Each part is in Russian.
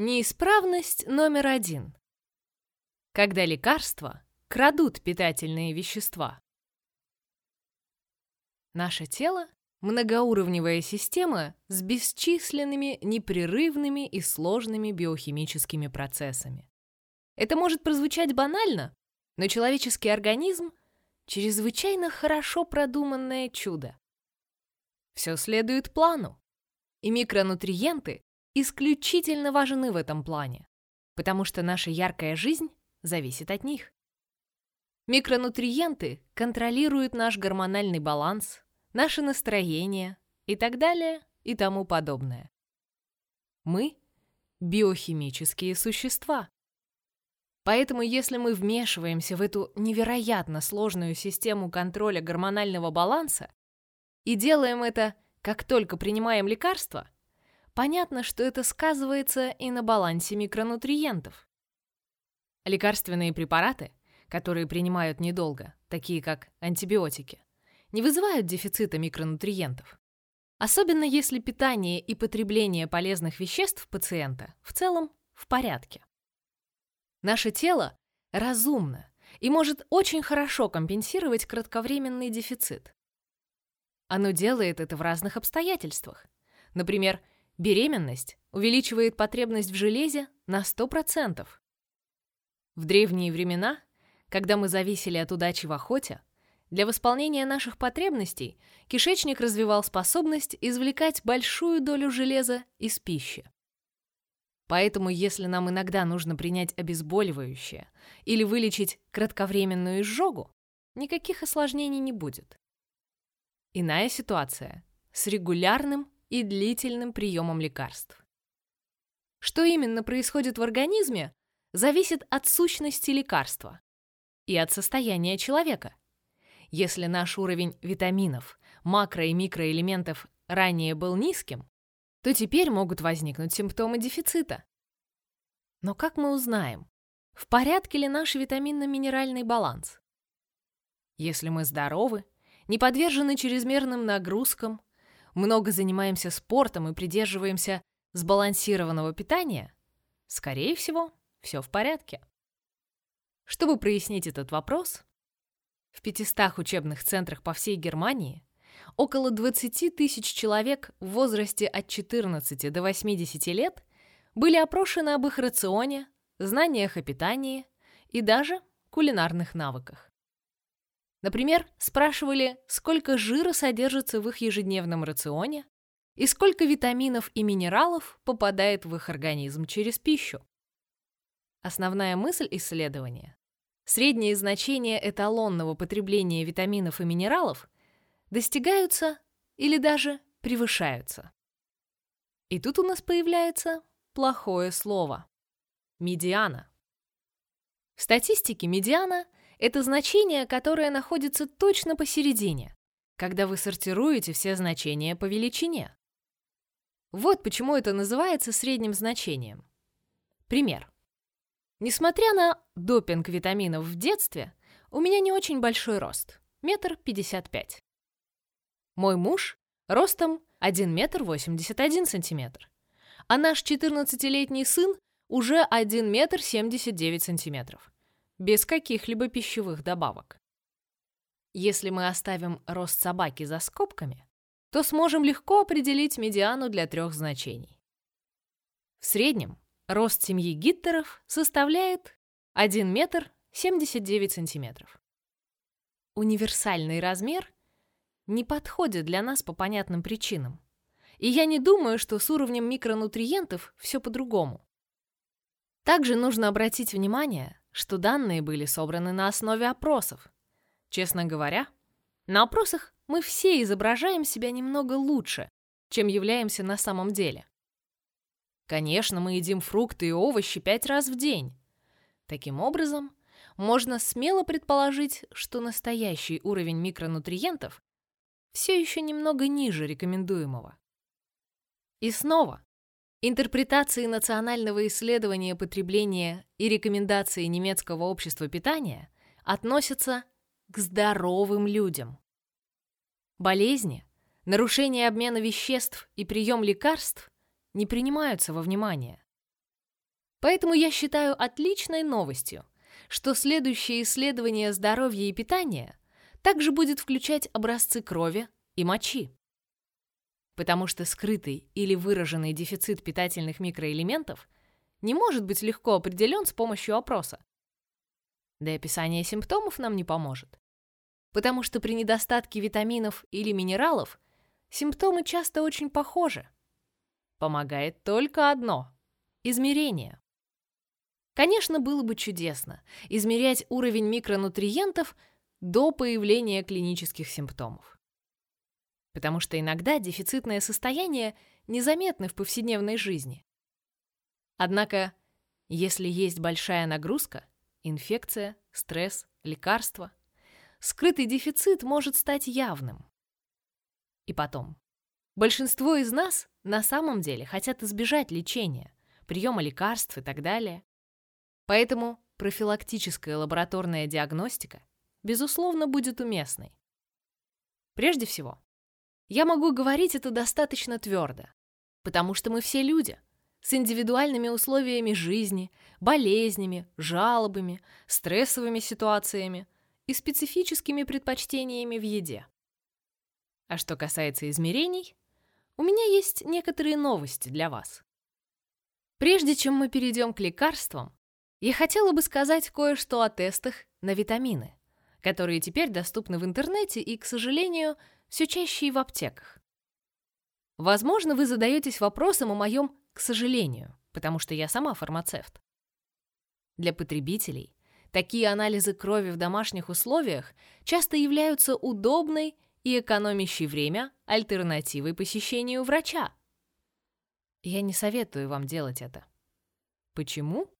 Неисправность номер один. Когда лекарства крадут питательные вещества. Наше тело — многоуровневая система с бесчисленными, непрерывными и сложными биохимическими процессами. Это может прозвучать банально, но человеческий организм — чрезвычайно хорошо продуманное чудо. Все следует плану, и микронутриенты исключительно важны в этом плане, потому что наша яркая жизнь зависит от них. Микронутриенты контролируют наш гормональный баланс, наше настроение и так далее и тому подобное. Мы — биохимические существа. Поэтому если мы вмешиваемся в эту невероятно сложную систему контроля гормонального баланса и делаем это, как только принимаем лекарства, понятно, что это сказывается и на балансе микронутриентов. Лекарственные препараты, которые принимают недолго, такие как антибиотики, не вызывают дефицита микронутриентов. Особенно если питание и потребление полезных веществ пациента в целом в порядке. Наше тело разумно и может очень хорошо компенсировать кратковременный дефицит. Оно делает это в разных обстоятельствах. Например, Беременность увеличивает потребность в железе на 100%. В древние времена, когда мы зависели от удачи в охоте, для восполнения наших потребностей кишечник развивал способность извлекать большую долю железа из пищи. Поэтому, если нам иногда нужно принять обезболивающее или вылечить кратковременную изжогу, никаких осложнений не будет. Иная ситуация с регулярным и длительным приемом лекарств. Что именно происходит в организме, зависит от сущности лекарства и от состояния человека. Если наш уровень витаминов, макро- и микроэлементов ранее был низким, то теперь могут возникнуть симптомы дефицита. Но как мы узнаем, в порядке ли наш витаминно-минеральный баланс? Если мы здоровы, не подвержены чрезмерным нагрузкам, много занимаемся спортом и придерживаемся сбалансированного питания, скорее всего, все в порядке. Чтобы прояснить этот вопрос, в 500 учебных центрах по всей Германии около 20 тысяч человек в возрасте от 14 до 80 лет были опрошены об их рационе, знаниях о питании и даже кулинарных навыках. Например, спрашивали, сколько жира содержится в их ежедневном рационе и сколько витаминов и минералов попадает в их организм через пищу. Основная мысль исследования – средние значения эталонного потребления витаминов и минералов достигаются или даже превышаются. И тут у нас появляется плохое слово – медиана. В статистике медиана – это значение, которое находится точно посередине, когда вы сортируете все значения по величине. Вот почему это называется средним значением. Пример. Несмотря на допинг витаминов в детстве, у меня не очень большой рост – метр пятьдесят пять. Мой муж ростом 1 метр 81 сантиметр, а наш 14-летний сын уже 1 метр 79 сантиметров без каких-либо пищевых добавок. Если мы оставим рост собаки за скобками, то сможем легко определить медиану для трех значений. В среднем рост семьи Гиттеров составляет 1 метр 79 сантиметров. Универсальный размер не подходит для нас по понятным причинам. И я не думаю, что с уровнем микронутриентов все по-другому. Также нужно обратить внимание что данные были собраны на основе опросов. Честно говоря, на опросах мы все изображаем себя немного лучше, чем являемся на самом деле. Конечно, мы едим фрукты и овощи пять раз в день. Таким образом, можно смело предположить, что настоящий уровень микронутриентов все еще немного ниже рекомендуемого. И снова, Интерпретации национального исследования потребления и рекомендации немецкого общества питания относятся к здоровым людям. Болезни, нарушение обмена веществ и прием лекарств не принимаются во внимание. Поэтому я считаю отличной новостью, что следующее исследование здоровья и питания также будет включать образцы крови и мочи. Потому что скрытый или выраженный дефицит питательных микроэлементов не может быть легко определен с помощью опроса. Да и описание симптомов нам не поможет. Потому что при недостатке витаминов или минералов симптомы часто очень похожи. Помогает только одно — измерение. Конечно, было бы чудесно измерять уровень микронутриентов до появления клинических симптомов. Потому что иногда дефицитное состояние незаметно в повседневной жизни. Однако, если есть большая нагрузка, инфекция, стресс, лекарства, скрытый дефицит может стать явным. И потом, большинство из нас на самом деле хотят избежать лечения, приема лекарств и так далее. Поэтому профилактическая лабораторная диагностика, безусловно, будет уместной. Прежде всего, я могу говорить это достаточно твердо, потому что мы все люди с индивидуальными условиями жизни, болезнями, жалобами, стрессовыми ситуациями и специфическими предпочтениями в еде. А что касается измерений, у меня есть некоторые новости для вас. Прежде чем мы перейдем к лекарствам, я хотела бы сказать кое-что о тестах на витамины, которые теперь доступны в интернете и, к сожалению, все чаще и в аптеках. Возможно, вы задаетесь вопросом о моем «к сожалению», потому что я сама фармацевт. Для потребителей такие анализы крови в домашних условиях часто являются удобной и экономящей время альтернативой посещению врача. Я не советую вам делать это. Почему?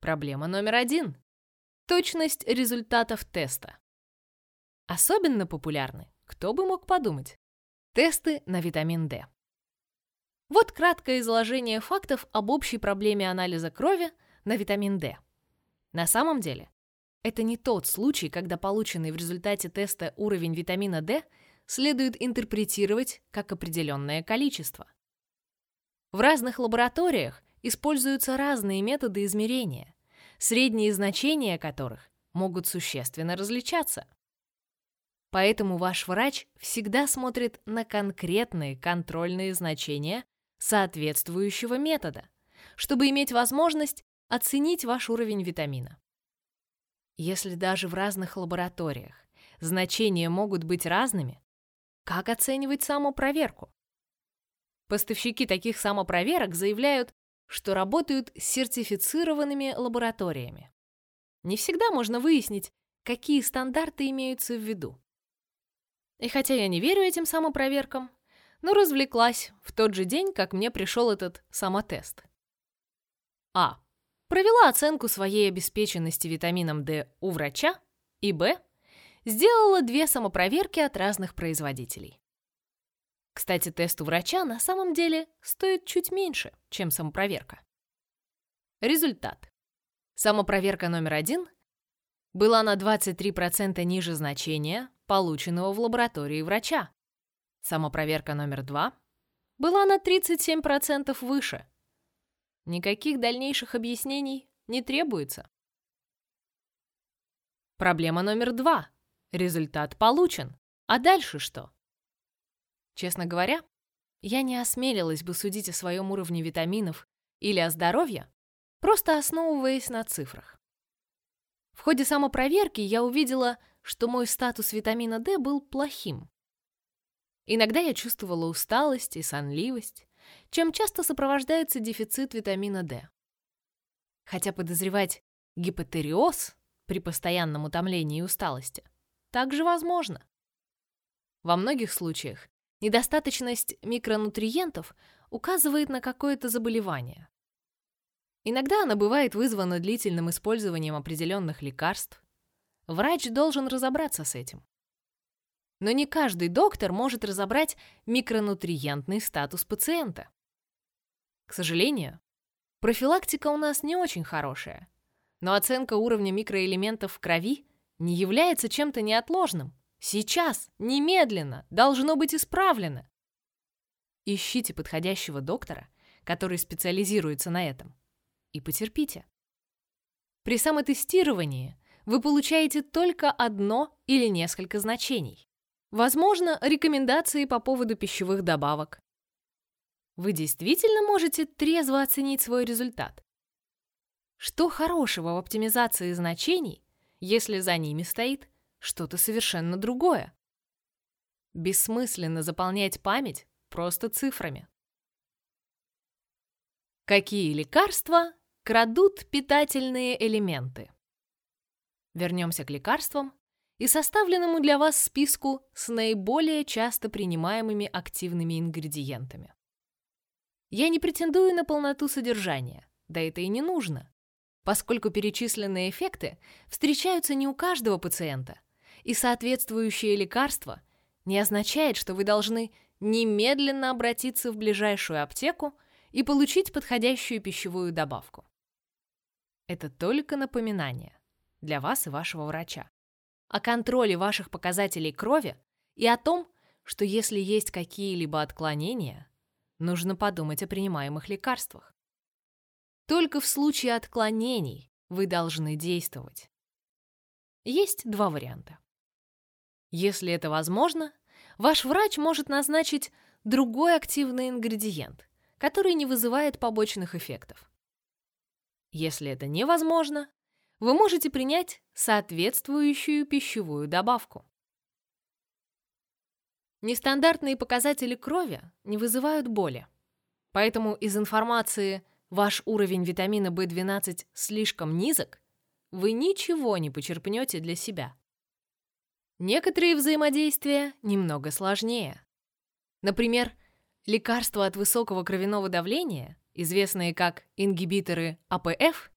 Проблема номер один. Точность результатов теста. Особенно популярны, кто бы мог подумать, тесты на витамин D. Вот краткое изложение фактов об общей проблеме анализа крови на витамин D. На самом деле, это не тот случай, когда полученный в результате теста уровень витамина D следует интерпретировать как определенное количество. В разных лабораториях используются разные методы измерения, средние значения которых могут существенно различаться. Поэтому ваш врач всегда смотрит на конкретные контрольные значения соответствующего метода, чтобы иметь возможность оценить ваш уровень витамина. Если даже в разных лабораториях значения могут быть разными, как оценивать самопроверку? Поставщики таких самопроверок заявляют, что работают с сертифицированными лабораториями. Не всегда можно выяснить, какие стандарты имеются в виду. И хотя я не верю этим самопроверкам, но развлеклась в тот же день, как мне пришел этот самотест. А. Провела оценку своей обеспеченности витамином D у врача, и Б. Сделала две самопроверки от разных производителей. Кстати, тест у врача на самом деле стоит чуть меньше, чем самопроверка. Результат. Самопроверка номер один была на 23% ниже значения, полученного в лаборатории врача. Самопроверка номер два была на 37% выше. Никаких дальнейших объяснений не требуется. Проблема номер два. Результат получен. А дальше что? Честно говоря, я не осмелилась бы судить о своем уровне витаминов или о здоровье, просто основываясь на цифрах. В ходе самопроверки я увидела, что мой статус витамина D был плохим. Иногда я чувствовала усталость и сонливость, чем часто сопровождается дефицит витамина D. Хотя подозревать гипотериоз при постоянном утомлении и усталости также возможно. Во многих случаях Недостаточность микронутриентов указывает на какое-то заболевание. Иногда она бывает вызвана длительным использованием определенных лекарств. Врач должен разобраться с этим. Но не каждый доктор может разобрать микронутриентный статус пациента. К сожалению, профилактика у нас не очень хорошая, но оценка уровня микроэлементов в крови не является чем-то неотложным. Сейчас, немедленно, должно быть исправлено. Ищите подходящего доктора, который специализируется на этом. И потерпите. При самотестировании вы получаете только одно или несколько значений. Возможно, рекомендации по поводу пищевых добавок. Вы действительно можете трезво оценить свой результат. Что хорошего в оптимизации значений, если за ними стоит что-то совершенно другое? Бессмысленно заполнять память просто цифрами. Какие лекарства крадут питательные элементы? Вернемся к лекарствам и составленному для вас списку с наиболее часто принимаемыми активными ингредиентами. Я не претендую на полноту содержания, да это и не нужно, поскольку перечисленные эффекты встречаются не у каждого пациента, и соответствующее лекарство не означает, что вы должны немедленно обратиться в ближайшую аптеку и получить подходящую пищевую добавку. Это только напоминание для вас и вашего врача, о контроле ваших показателей крови и о том, что если есть какие-либо отклонения, нужно подумать о принимаемых лекарствах. Только в случае отклонений вы должны действовать. Есть два варианта. Если это возможно, ваш врач может назначить другой активный ингредиент, который не вызывает побочных эффектов. Если это невозможно, вы можете принять соответствующую пищевую добавку. Нестандартные показатели крови не вызывают боли. Поэтому из информации «ваш уровень витамина В12 слишком низок» вы ничего не почерпнете для себя. Некоторые взаимодействия немного сложнее. Например, лекарства от высокого кровяного давления, известные как ингибиторы АПФ,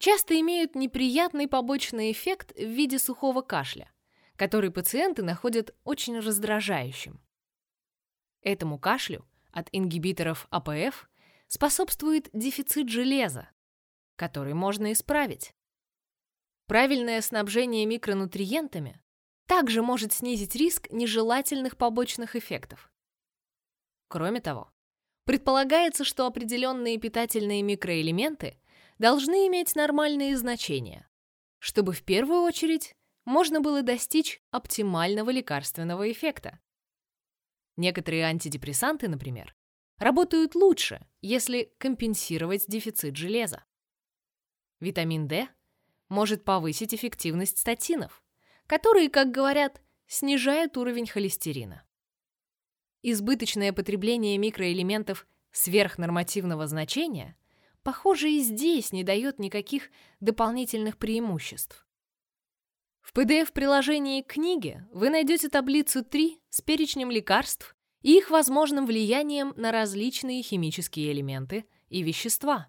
часто имеют неприятный побочный эффект в виде сухого кашля, который пациенты находят очень раздражающим. Этому кашлю от ингибиторов АПФ способствует дефицит железа, который можно исправить. Правильное снабжение микронутриентами также может снизить риск нежелательных побочных эффектов. Кроме того, предполагается, что определенные питательные микроэлементы должны иметь нормальные значения, чтобы в первую очередь можно было достичь оптимального лекарственного эффекта. Некоторые антидепрессанты, например, работают лучше, если компенсировать дефицит железа. Витамин D может повысить эффективность статинов, которые, как говорят, снижают уровень холестерина. Избыточное потребление микроэлементов сверхнормативного значения похоже, и здесь не дает никаких дополнительных преимуществ. В PDF-приложении к книге вы найдете таблицу 3 с перечнем лекарств и их возможным влиянием на различные химические элементы и вещества.